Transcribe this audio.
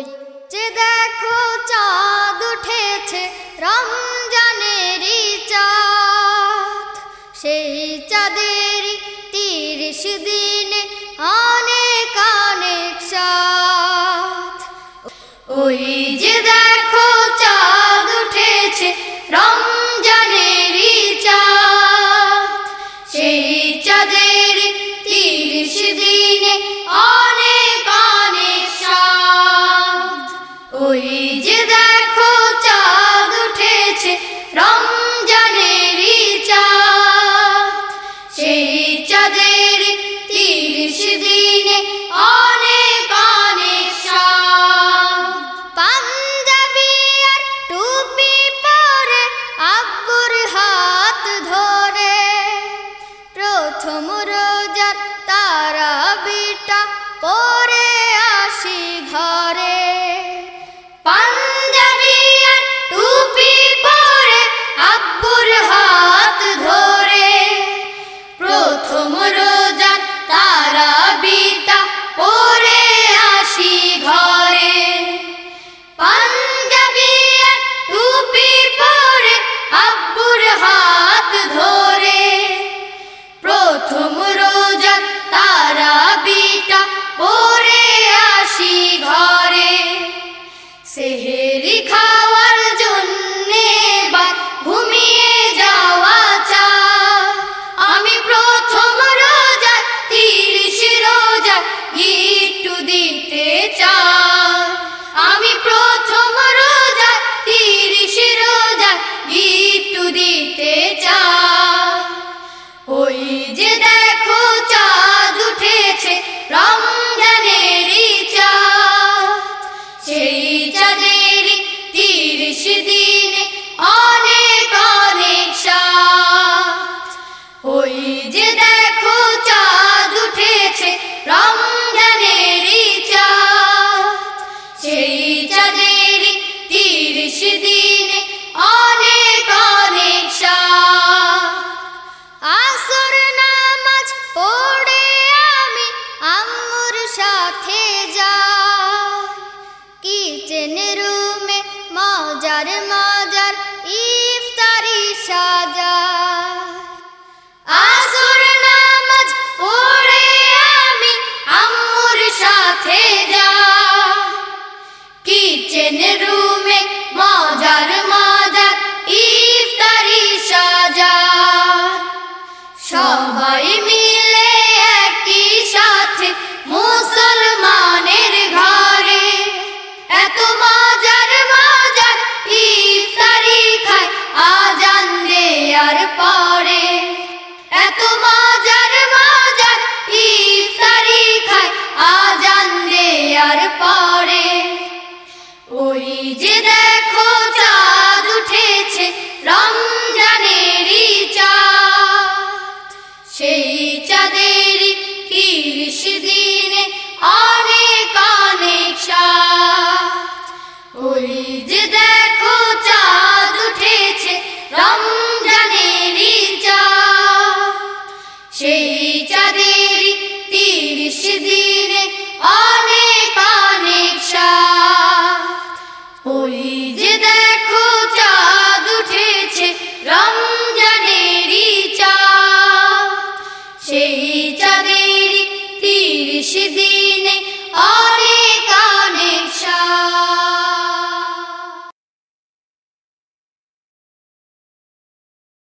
ওই যে দেখো চাঁদ উঠেছে রমজানের চাঁদ। সেই চাঁদের তিরিশ দিনে অনেক অনেক সাত। ওই যে দেখো চাঁদ উঠেছে রম ওই যে দেখো চাঁদ উঠেছে রমজানেরই চাঁদ। সেই চাঁদের তিরিশ দিনে অনেক অনেক পাঞ্জাবি আর টুপি পরে আব্বুর হাত ধরে। প্রথম রোজার তারা বিটা পরে আসি ঘর। মরদ আর পরে। এত মজার মজার ইফতারি খায় আজান দেয়ার পরে। ওই যে দেখ